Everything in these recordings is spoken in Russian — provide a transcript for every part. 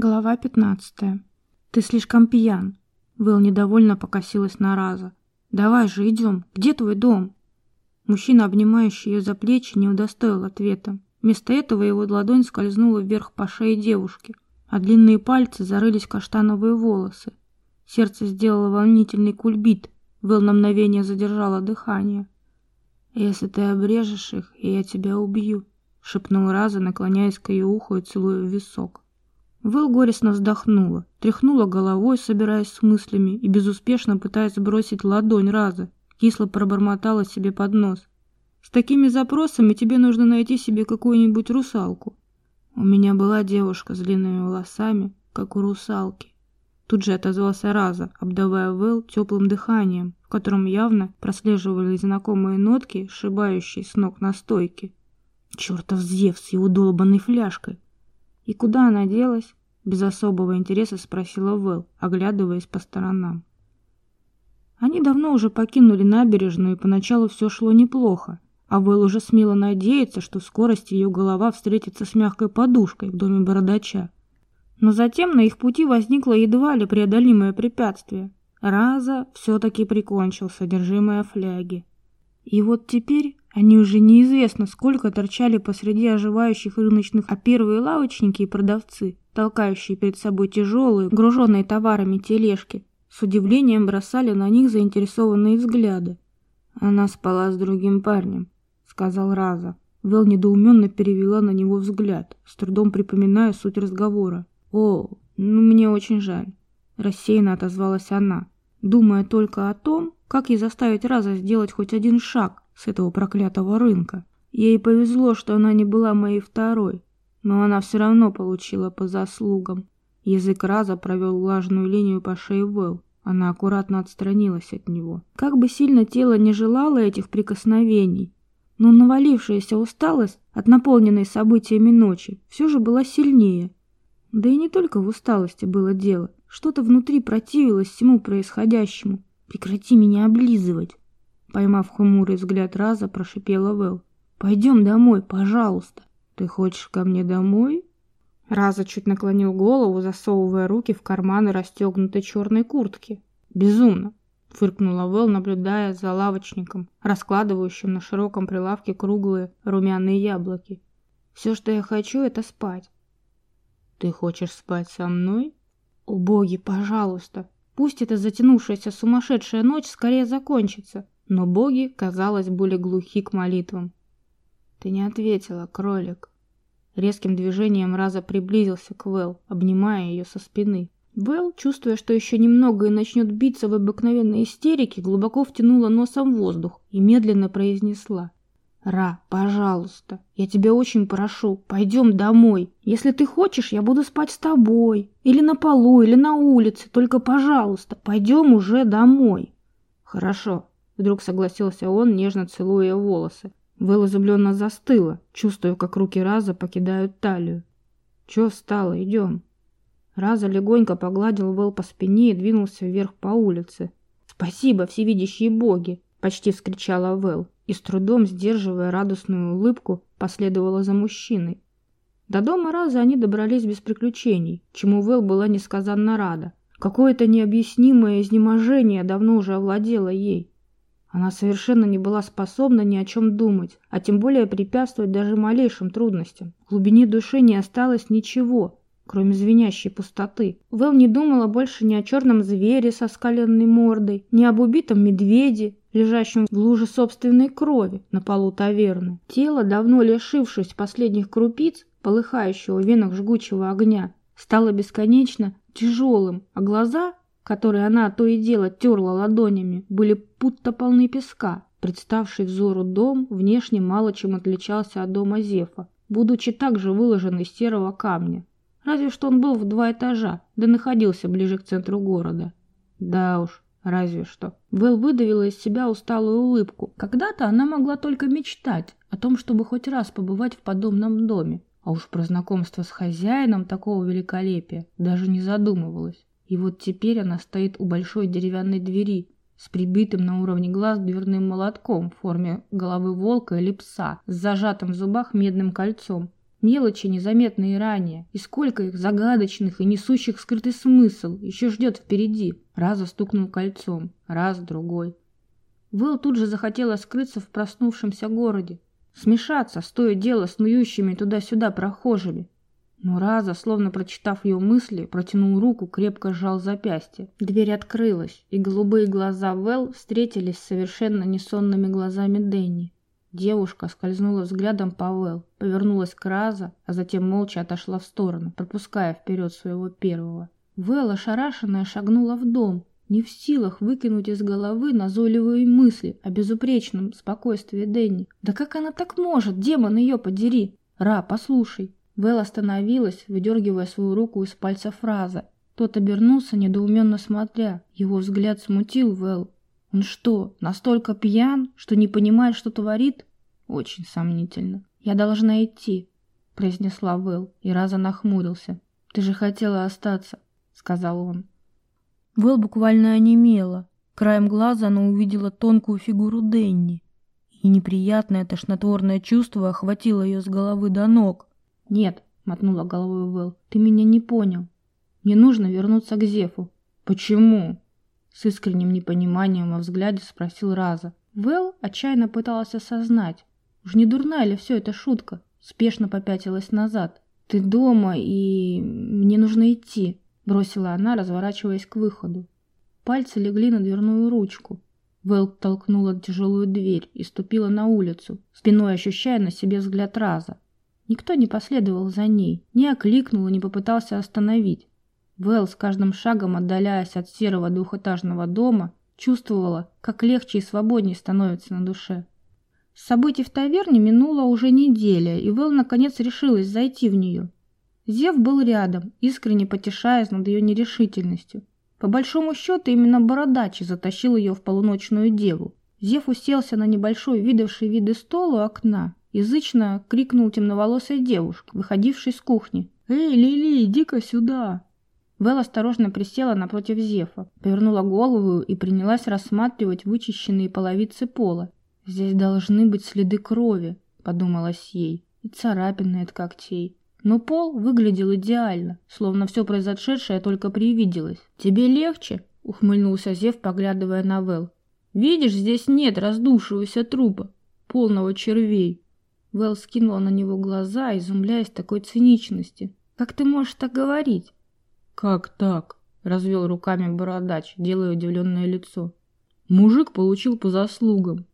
Глава 15. Ты слишком пьян. Вэл недовольно покосилась на Раза. Давай же, идем. Где твой дом? Мужчина, обнимающий ее за плечи, не удостоил ответа. Вместо этого его ладонь скользнула вверх по шее девушки, а длинные пальцы зарылись в каштановые волосы. Сердце сделало волнительный кульбит. Вэл на мгновение задержала дыхание. «Если ты обрежешь их, я тебя убью», — шепнул Раза, наклоняясь к ее уху и целуя в висок. Вэл горестно вздохнула, тряхнула головой, собираясь с мыслями и безуспешно пытаясь сбросить ладонь раза, кисло пробормотала себе под нос. «С такими запросами тебе нужно найти себе какую-нибудь русалку». У меня была девушка с длинными волосами, как у русалки. Тут же отозвался Раза, обдавая Вэл теплым дыханием, в котором явно прослеживались знакомые нотки, сшибающие с ног на стойке. Чертов Зевс с его долбанной фляжкой! «И куда она делась?» — без особого интереса спросила Вэл, оглядываясь по сторонам. Они давно уже покинули набережную, и поначалу все шло неплохо, а Вэл уже смело надеяться, что скорости ее голова встретится с мягкой подушкой в доме бородача. Но затем на их пути возникло едва ли преодолимое препятствие. Раза все-таки прикончил содержимое фляги. И вот теперь они уже неизвестно сколько торчали посреди оживающих рыночных, а первые лавочники и продавцы, толкающие перед собой тяжелые, груженные товарами тележки, с удивлением бросали на них заинтересованные взгляды. «Она спала с другим парнем», — сказал Раза. Вэл недоуменно перевела на него взгляд, с трудом припоминая суть разговора. «О, ну мне очень жаль», — рассеянно отозвалась она, думая только о том, как ей заставить Раза сделать хоть один шаг с этого проклятого рынка? Ей повезло, что она не была моей второй, но она все равно получила по заслугам. Язык Раза провел влажную линию по шее Вэл. Она аккуратно отстранилась от него. Как бы сильно тело не желало этих прикосновений, но навалившаяся усталость от наполненной событиями ночи все же была сильнее. Да и не только в усталости было дело. Что-то внутри противилось всему происходящему. Прекрати меня облизывать. Поймав хмурый взгляд Раза, прошипела Вэл. Пойдем домой, пожалуйста. Ты хочешь ко мне домой? Раза чуть наклонил голову, засовывая руки в карманы расстегнутой черной куртки. Безумно, фыркнула Вэл, наблюдая за лавочником, раскладывающим на широком прилавке круглые румяные яблоки. Все, что я хочу, это спать. Ты хочешь спать со мной? О боги, пожалуйста, Пусть эта затянувшаяся сумасшедшая ночь скорее закончится, но боги, казалось, были глухи к молитвам. «Ты не ответила, кролик». Резким движением Раза приблизился к Вэл, обнимая ее со спины. Вэл, чувствуя, что еще немного и начнет биться в обыкновенной истерике, глубоко втянула носом воздух и медленно произнесла. Ра, пожалуйста, я тебя очень прошу, пойдем домой. Если ты хочешь, я буду спать с тобой. Или на полу, или на улице. Только, пожалуйста, пойдем уже домой. Хорошо, вдруг согласился он, нежно целуя волосы. Вэл изумленно застыла, чувствуя, как руки Раза покидают талию. Че встала, идем. Раза легонько погладил Вэл по спине и двинулся вверх по улице. «Спасибо, всевидящие боги!» — почти вскричала Вэл и с трудом, сдерживая радостную улыбку, последовала за мужчиной. До дома Раза они добрались без приключений, чему Вэл была несказанно рада. Какое-то необъяснимое изнеможение давно уже овладело ей. Она совершенно не была способна ни о чем думать, а тем более препятствовать даже малейшим трудностям. В глубине души не осталось ничего, кроме звенящей пустоты. Вэл не думала больше ни о черном звере со скаленной мордой, ни об убитом медведе, лежащем в луже собственной крови на полу таверны. Тело, давно лишившись последних крупиц, полыхающего в венах жгучего огня, стало бесконечно тяжелым, а глаза, которые она то и дело терла ладонями, были будто полны песка. Представший взору дом внешне мало чем отличался от дома Зефа, будучи также выложен из серого камня. Разве что он был в два этажа, да находился ближе к центру города. Да уж, разве что. Вэл выдавила из себя усталую улыбку. Когда-то она могла только мечтать о том, чтобы хоть раз побывать в подобном доме. А уж про знакомство с хозяином такого великолепия даже не задумывалась. И вот теперь она стоит у большой деревянной двери с прибитым на уровне глаз дверным молотком в форме головы волка или пса с зажатым в зубах медным кольцом. Мелочи, незаметные ранее, и сколько их загадочных и несущих скрытый смысл еще ждет впереди. Раза стукнул кольцом, раз, другой. Вэлл тут же захотела скрыться в проснувшемся городе, смешаться с то и дело снующими туда-сюда прохожими. Но Раза, словно прочитав ее мысли, протянул руку, крепко сжал запястье. Дверь открылась, и голубые глаза Вэл встретились с совершенно несонными глазами Дэнни. Девушка скользнула взглядом по Вэл, повернулась к Раза, а затем молча отошла в сторону, пропуская вперед своего первого. Вэл, ошарашенная, шагнула в дом, не в силах выкинуть из головы назойливые мысли о безупречном спокойствии Дэнни. Да как она так может, демон ее подери? Ра, послушай. Вэл остановилась, выдергивая свою руку из пальца фраза. Тот обернулся, недоуменно смотря. Его взгляд смутил Вэл, он что, настолько пьян, что не понимает, что творит? Очень сомнительно. Я должна идти, произнесла Вэл, и Раза нахмурился. Ты же хотела остаться, сказал он. Вэл буквально онемела. Краем глаза она увидела тонкую фигуру Денни, и неприятное тошнотворное чувство охватило ее с головы до ног. «Нет», — мотнула головой Вэл, — «ты меня не понял. Мне нужно вернуться к Зефу». «Почему?» С искренним непониманием во взгляде спросил Раза. Вэл отчаянно пыталась осознать. Уж не дурная ли все это шутка? Спешно попятилась назад. «Ты дома, и мне нужно идти», — бросила она, разворачиваясь к выходу. Пальцы легли на дверную ручку. Вэл толкнула тяжелую дверь и ступила на улицу, спиной ощущая на себе взгляд Раза. Никто не последовал за ней, не окликнул и не попытался остановить. Вэл, с каждым шагом отдаляясь от серого двухэтажного дома, чувствовала, как легче и свободнее становится на душе. Событий в таверне минула уже неделя, и Вэл наконец решилась зайти в нее. Зев был рядом, искренне потешаясь над ее нерешительностью. По большому счету, именно Бородачи затащил ее в полуночную деву. Зев уселся на небольшой, видавший виды стол у окна, язычно крикнул темноволосой девушке, выходившей с кухни. «Эй, Лили, иди-ка сюда!» Вэл осторожно присела напротив Зефа, повернула голову и принялась рассматривать вычищенные половицы пола. «Здесь должны быть следы крови», — подумалось ей, — «и царапины от когтей». Но пол выглядел идеально, словно все произошедшее только привиделось. «Тебе легче?» — ухмыльнулся Зев, поглядывая на Вэл. «Видишь, здесь нет раздувшегося трупа, полного червей». Вэл скинула на него глаза, изумляясь такой циничности. «Как ты можешь так говорить?» «Как так?» — развел руками бородач, делая удивленное лицо. «Мужик получил по заслугам.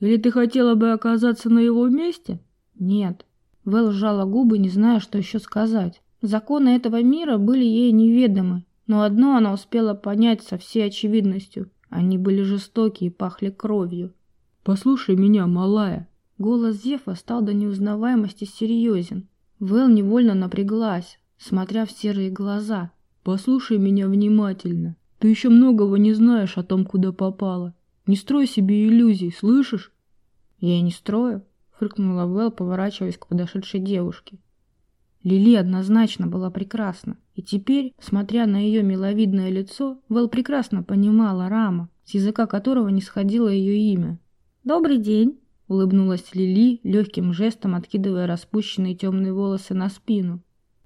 Или ты хотела бы оказаться на его месте?» «Нет». Вэл сжала губы, не зная, что еще сказать. Законы этого мира были ей неведомы, но одно она успела понять со всей очевидностью. Они были жестоки и пахли кровью. «Послушай меня, малая!» Голос Зефа стал до неузнаваемости серьезен. Вэл невольно напряглась, смотря в серые глаза. «Послушай меня внимательно. Ты еще многого не знаешь о том, куда попала. Не строй себе иллюзий, слышишь?» «Я не строю», — фыркнула Вэл, поворачиваясь к подошедшей девушке. Лили однозначно была прекрасна, и теперь, смотря на ее миловидное лицо, Вэл прекрасно понимала Рама, с языка которого не сходило ее имя. «Добрый день!» — улыбнулась Лили, легким жестом откидывая распущенные темные волосы на спину.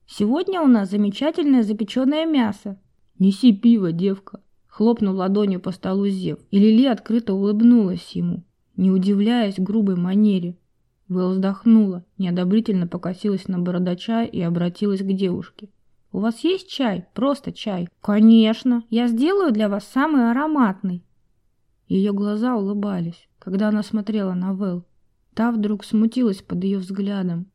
Сегодня у нас замечательное запеченное мясо. Неси пиво, девка. Хлопнул ладонью по столу Зев, и Лили открыто улыбнулась ему, не удивляясь грубой манере. Вэл вздохнула, неодобрительно покосилась на бородача и обратилась к девушке. «У вас есть чай? Просто чай?» «Конечно! Я сделаю для вас самый ароматный!» Ее глаза улыбались, когда она смотрела на Вэл. Та вдруг смутилась под ее взглядом.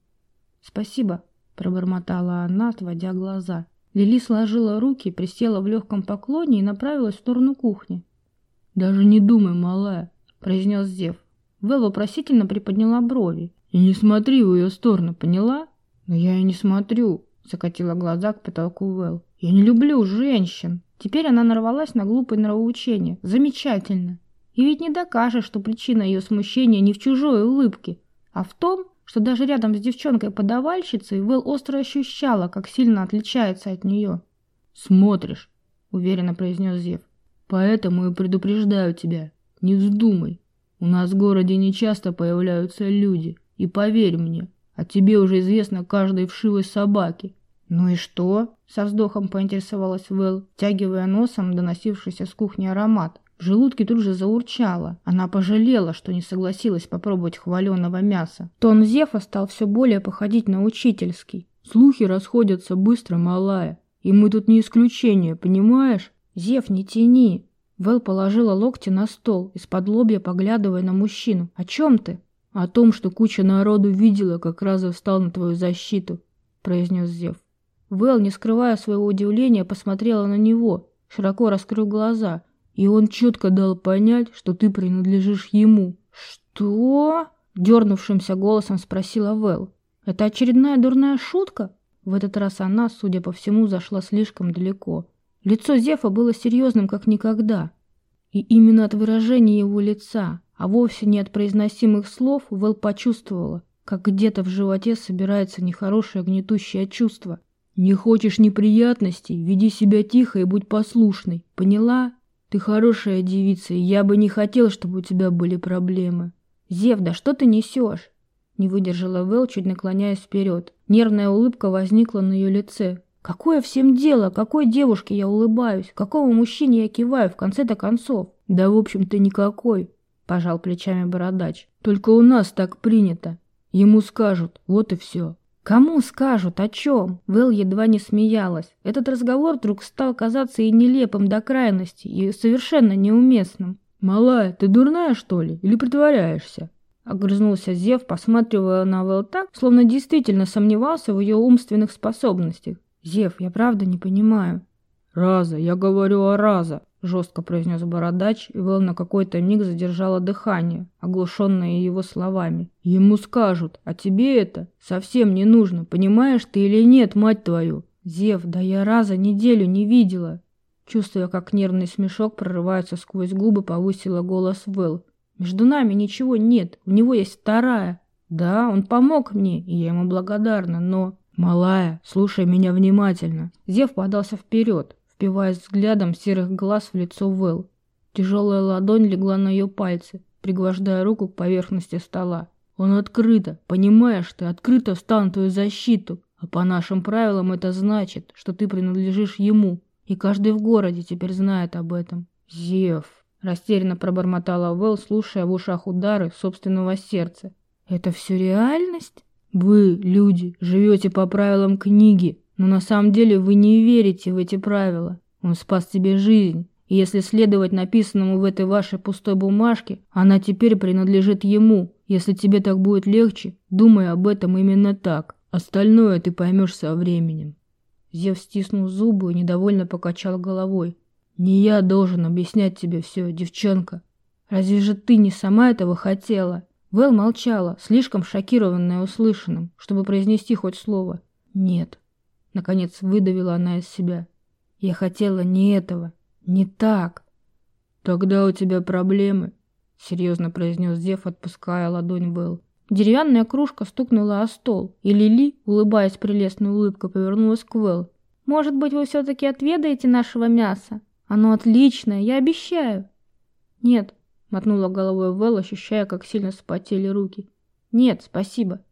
«Спасибо», пробормотала она, отводя глаза. Лили сложила руки, присела в легком поклоне и направилась в сторону кухни. «Даже не думай, малая», — произнес Зев. Вэл вопросительно приподняла брови. «И не смотри в ее сторону, поняла?» «Но я и не смотрю», — закатила глаза к потолку Вэл. «Я не люблю женщин». Теперь она нарвалась на глупое нравоучение. Замечательно. И ведь не докажешь, что причина ее смущения не в чужой улыбке, а в том, что даже рядом с девчонкой-подавальщицей Вэл остро ощущала, как сильно отличается от нее. «Смотришь», — уверенно произнес Зев. «Поэтому и предупреждаю тебя, не вздумай. У нас в городе нечасто появляются люди, и поверь мне, а тебе уже известно каждой вшивой собаке. «Ну и что?» — со вздохом поинтересовалась Вэл, тягивая носом доносившийся с кухни аромат. В желудке тут же заурчало. Она пожалела, что не согласилась попробовать хваленого мяса. Тон Зефа стал все более походить на учительский. «Слухи расходятся быстро, малая, и мы тут не исключение, понимаешь?» «Зев, не тяни!» Вэл положила локти на стол, из-под лобья поглядывая на мужчину. «О чем ты?» «О том, что куча народу видела, как Раза встал на твою защиту», — произнес Зев. Вэл, не скрывая своего удивления, посмотрела на него, широко раскрыв глаза, и он четко дал понять, что ты принадлежишь ему. «Что?» — дернувшимся голосом спросила Вэл. «Это очередная дурная шутка?» В этот раз она, судя по всему, зашла слишком далеко. Лицо Зефа было серьезным, как никогда. И именно от выражения его лица, а вовсе не от произносимых слов, Вэл почувствовала, как где-то в животе собирается нехорошее гнетущее чувство. «Не хочешь неприятностей? Веди себя тихо и будь послушной. Поняла? Ты хорошая девица, и я бы не хотел, чтобы у тебя были проблемы». «Зев, да что ты несешь?» Не выдержала Вэл, чуть наклоняясь вперед. Нервная улыбка возникла на ее лице. «Какое всем дело? Какой девушке я улыбаюсь? Какому мужчине я киваю в конце-то концов?» «Да, в общем-то, никакой», — пожал плечами бородач. «Только у нас так принято. Ему скажут, вот и все». «Кому скажут? О чем?» Вэл едва не смеялась. Этот разговор вдруг стал казаться и нелепым до крайности, и совершенно неуместным. «Малая, ты дурная, что ли? Или притворяешься?» Огрызнулся Зев, посматривая на Вэл так, словно действительно сомневался в ее умственных способностях. «Зев, я правда не понимаю». «Раза, я говорю о Раза», — жестко произнес бородач, и Вэл на какой-то миг задержала дыхание, оглушенное его словами. «Ему скажут, а тебе это совсем не нужно, понимаешь ты или нет, мать твою?» «Зев, да я Раза неделю не видела». Чувствуя, как нервный смешок прорывается сквозь губы, повысила голос Вэл. «Между нами ничего нет, у него есть вторая. Да, он помог мне, и я ему благодарна, но...» «Малая, слушай меня внимательно». Зев подался вперед, впиваясь взглядом серых глаз в лицо Вэл. Тяжелая ладонь легла на ее пальцы, пригвождая руку к поверхности стола. «Он открыто, понимаешь ты, открыто встал на твою защиту, а по нашим правилам это значит, что ты принадлежишь ему, и каждый в городе теперь знает об этом». «Зев», — растерянно пробормотала Вэл, слушая в ушах удары собственного сердца. «Это все реальность?» Вы, люди, живете по правилам книги, но на самом деле вы не верите в эти правила. Он спас тебе жизнь, и если следовать написанному в этой вашей пустой бумажке, она теперь принадлежит ему. Если тебе так будет легче, думай об этом именно так. Остальное ты поймешь со временем. Зев стиснул зубы и недовольно покачал головой. «Не я должен объяснять тебе все, девчонка. Разве же ты не сама этого хотела?» Вэл молчала, слишком шокированная услышанным, чтобы произнести хоть слово. «Нет». Наконец выдавила она из себя. «Я хотела не этого, не так». «Тогда у тебя проблемы», — серьезно произнес Зев, отпуская ладонь Вэл. Деревянная кружка стукнула о стол, и Лили, улыбаясь прелестной улыбкой, повернулась к Вэл. «Может быть, вы все-таки отведаете нашего мяса? Оно отличное, я обещаю». «Нет», Мотнула головой Вэл, ощущая, как сильно спотели руки. «Нет, спасибо».